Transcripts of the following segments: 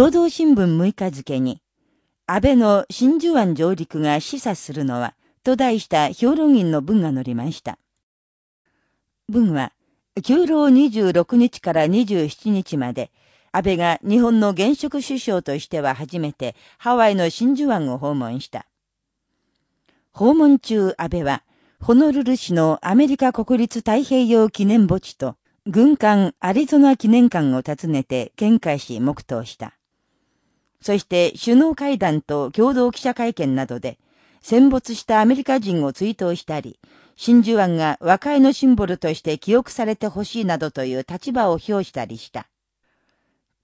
労働新聞6日付に、安倍の真珠湾上陸が示唆するのは、と題した評論員の文が載りました。文は、休労26日から27日まで、安倍が日本の現職首相としては初めてハワイの真珠湾を訪問した。訪問中、安倍は、ホノルル市のアメリカ国立太平洋記念墓地と軍艦アリゾナ記念館を訪ねて見解し黙祷した。そして首脳会談と共同記者会見などで戦没したアメリカ人を追悼したり、真珠湾が和解のシンボルとして記憶されてほしいなどという立場を表したりした。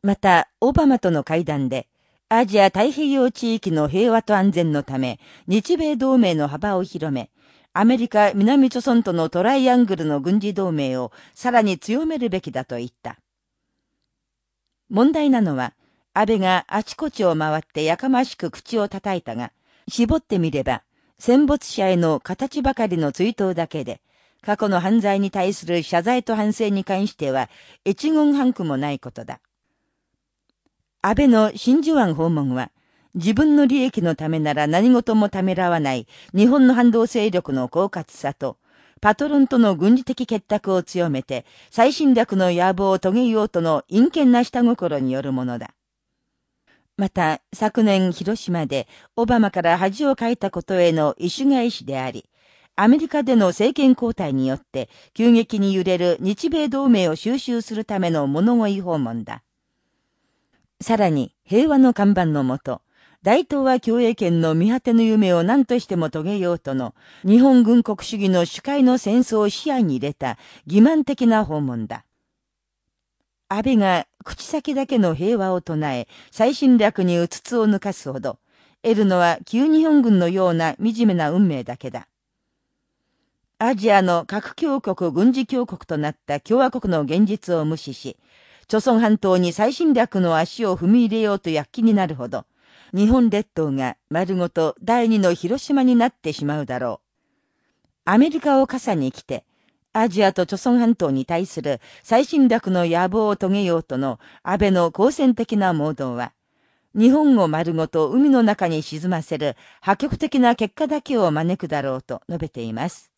また、オバマとの会談で、アジア太平洋地域の平和と安全のため、日米同盟の幅を広め、アメリカ、南朝村とのトライアングルの軍事同盟をさらに強めるべきだと言った。問題なのは、安倍があちこちを回ってやかましく口を叩いたが、絞ってみれば、戦没者への形ばかりの追悼だけで、過去の犯罪に対する謝罪と反省に関しては、一言半句もないことだ。安倍の真珠湾訪問は、自分の利益のためなら何事もためらわない日本の反動勢力の狡猾さと、パトロンとの軍事的結託を強めて、最侵略の野望を遂げようとの陰険な下心によるものだ。また、昨年広島でオバマから恥をかいたことへの意種返しであり、アメリカでの政権交代によって急激に揺れる日米同盟を収集するための物乞い訪問だ。さらに、平和の看板のもと、大東亜共栄圏の見果ての夢を何としても遂げようとの、日本軍国主義の主会の戦争を視野に入れた欺瞞的な訪問だ。安倍が口先だけの平和を唱え、最侵略にうつつを抜かすほど、得るのは旧日本軍のような惨めな運命だけだ。アジアの核強国軍事強国となった共和国の現実を無視し、朝鮮半島に最侵略の足を踏み入れようと躍起になるほど、日本列島が丸ごと第二の広島になってしまうだろう。アメリカを傘に来て、アジアと朝鮮半島に対する最侵略の野望を遂げようとの安倍の好戦的な盲導は、日本を丸ごと海の中に沈ませる破局的な結果だけを招くだろうと述べています。